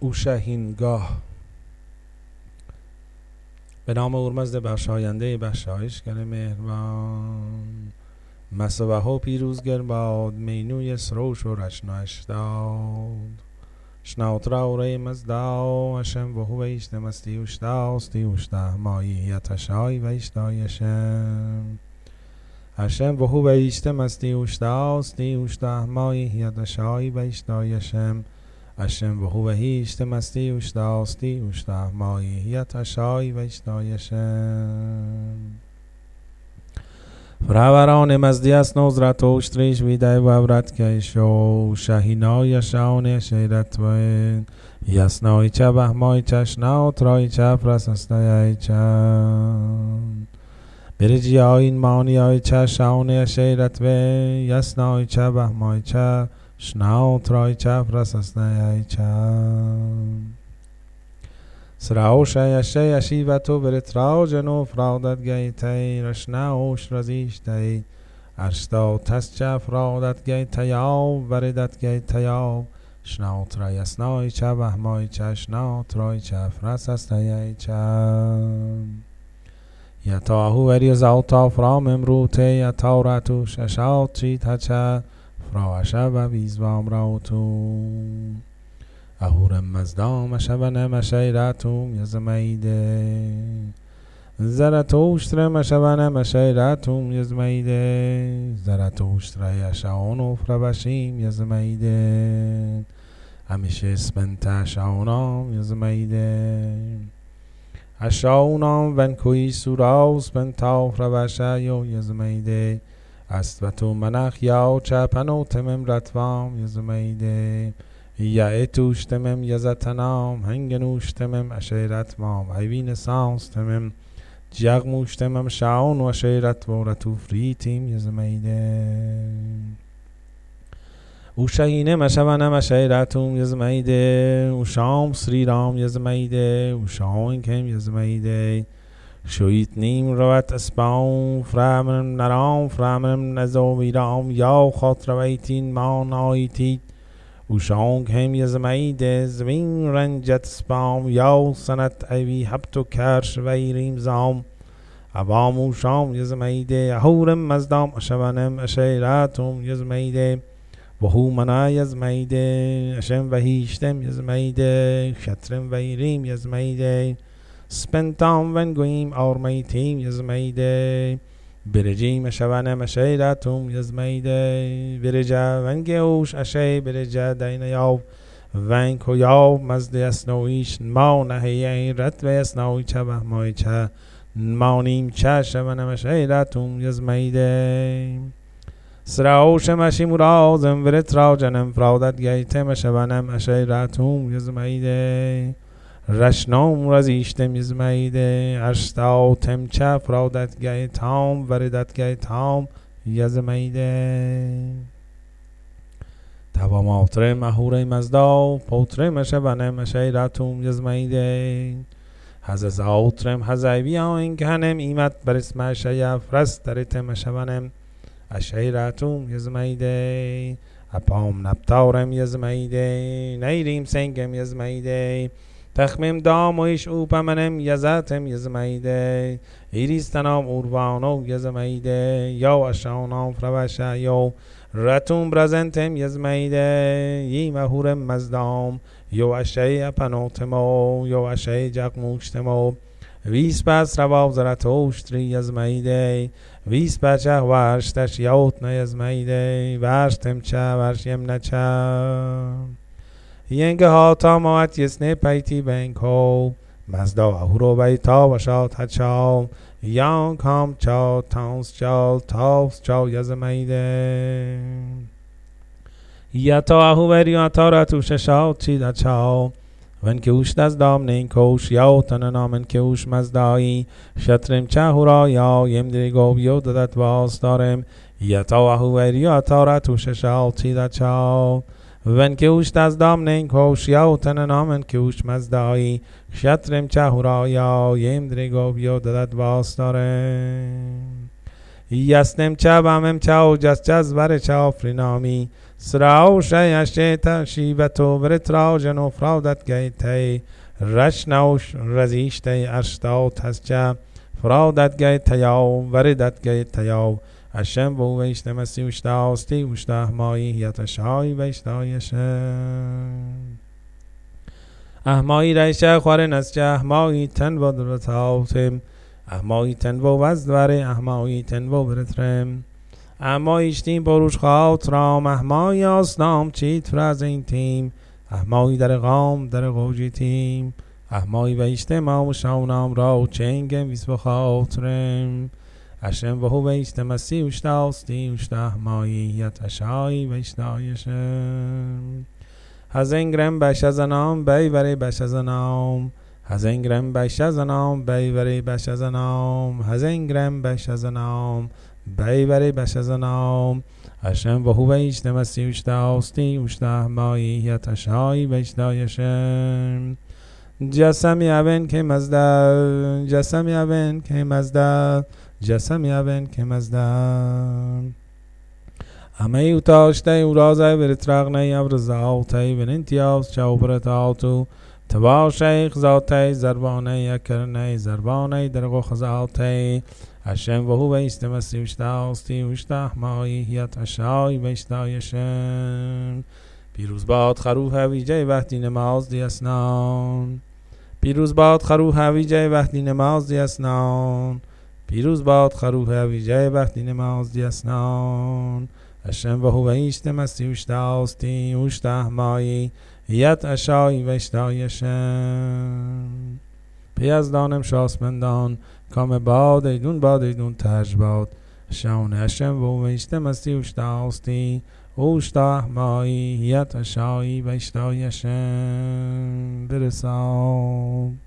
او شهینگاه به نام اورمزد بخشاینده بخشایشگر مهربان. مسوه ها پیروزگر باد مینوی سروش و رشناش داد شناوت را اوره مزدا اشم و هو ایشت مستی اوشتا استی اوشتا مایی یتشای و ایشتای اشم. اشم و هو ایشت مستی اوشتا استی اوشتا مایی یتشای و ایشتای اشم. اشم و هو هیشت مستی اوشتا استی اوشتا مایی یتشای و ایشتای اشم Fravarane mazdias nozrat oštriš vidaj vavrat kejšo, šahinoj šaune šeiratven, jasnoj ča bahmoj ča šnao troj ča prasastajaj ča. برجی آین مانی آی چه شاونه شیرت و یسنای چه بهمای چه شناو ترای چه فرسسنای چه سراوش یشه یشی و تو برت راجنو فرادت گی تی رشناوش رزیش تی ارشتا تسچه فرادت گی تیاو وردت گی تیاو شناو ترای اسنای چه بهمای چه شناو ترای چه فرس استایی چه یتاهو فراشه و بیزوام راوتو اهورم مزدام شبن مشیرتوم یزمیده زرتوشتر مشبن مشیرتوم یزمیده زرتوشتر یشعون فربشیم یزمیده همیشه اسمنت شاونام یزمیده اشاونام ونکوی سوراوس بنتا فربشه یزمیده است و تو منخ یا چپنو تمم رتوام یزمیده یا توشتمم یزتنام اشیرت مام ایوین جغ موشتمم شعون و اشیرت و فریتیم یزمیده او شهینه مشونم اشیرتوم یزمیده او شام سری رام یزمیده او شاون کم یزمیده شویت نیم روت اسبام فرامنم نرام فرامنم نزو ویرام یا خاطر ویتین ما نایتید. اوشانگ هم یزمید زمین رنجت سپام یا سنت ایوی هبتو کرش ویریم زام. عوام اوشام یزمید اهورم مزدام اشوانم اشیراتم یزمید و هو منا یزمید اشم و هیشتم یزمید شترم ویریم یزمید سپنتام ونگویم آرمیتیم یزمید برجی مشوانه مشیرتوم یزمیده برجا ونگ اوش اشی برجا دین یاو ونگ و یاو مزد اسنویش ما نهی رت و اسنوی چه به مای چه مانیم چه شوانه مشیرتوم یزمیده سراوش مشی مرازم ورت راجنم فرادت گیته مشوانم اشیرتوم یزمیده رشنام رزیشتم یزمیده اشتا تمچه فرادت گه تام وردت گه تام یزمیده توا ماتره مهوره مزدا پوتره مشه بنه مشه راتوم یزمیده هز زاوترم هزایوی آین کنم ایمت برس مشه یفرس درت مشه بنم اشهی راتوم یزمیده اپام نبتارم یزمیده نیریم سنگم یزمیده تخمیم دامویش او پمنم یزتم یزمیده. ایریستنام اوروانو یزمیده. یا اشانام فروشه یا رتون برزنتم یزمیده. یی مهورم مزدام. یو اشی اپنوتمو یو اشی جقموشتمو ویس پس رواو زرتوشتری یزمیده. ویس بچه ورشتش یوت نیزمیده ورشتم چه ورشیم نچه ینگ ها تا موت یسنه پیتی بینک ها مزدا اهورو بیتا و شاد هچاو یان کام چا تانس چال تاوس چا یزمیده یتا اهو وری اتا را توش شاد چید ون که اوش از دام نین کوش یا تن نامن که اوش مزدایی شترم چه هورا یا یم دری گو بیو دادت باز دارم یتا اهو وری اتا را توش چاو ون که اوشت از دام نین کوشیا و تن نامن که اوش مزدهایی شترم چه هورایا یم دریگو بیو ددت باست داره یستم چه بامم چه و جست چه از بر چه آفرینامی سراو شای اشه تا شیبه تو برت را جنو فرادت گی تی رش نوش رزیشت ارشتاو تس چه. فرادت گی تیاو وردت گی تیاو Hashem bo veishtemasi ushtau sti ushtah mai yatashai veishtai Hashem. احمایی ریشه خوار نسجه احمایی تن و درتاوتم احمایی تن و وزدوره احمایی تن و برترم احمایشتیم بروش خواهت رام احمایی آسنام چیت فرز این تیم احمایی در قام در قوجی تیم احمایی و اجتماع و شاونام را و چنگم ویس بخاطرم اشم و هو اجتماسی اشتاستی اشتا احمایی یت اشایی و اشتایشم هزنگرم بش از نام بیوری بش از نام هزنگرم بش از نام بیوری بش از نام هزنگرم بش از نام بیوری بش از نام اشم و هو اجتماسی اشتاستی اشتا احمایی یت اشایی و اشتایشم جسم یابن که مزدا جسم یابن که مزدا جسم یابن که مزدا همه utashte uraze veritragne avrazalte venentias chaubrataltu تبا شیخ ذاتی زربانه یکرنه زربانه درگو خزالته هشم و هو بیست مسی وشتاستی وشته مایی هیت اشای بیشتایشم پیروز باد خروح ویجه وقتی نماز دی اسنان. پیروز باد خروح ویجه وقتی نماز دی اسنان. پیروز باد خروه ویژه وقتی ماز دیسنان השם והוא ואיש תמסי ושתה אוסתי ושתה מוי, ית پی از دانم پیزدانم شاسمندان. کام باد ایدون باد ایدون تج باد. شان هشم و ایشت مستی اوشت آستی اوشت مایی یت اشایی و اشتایشم برسام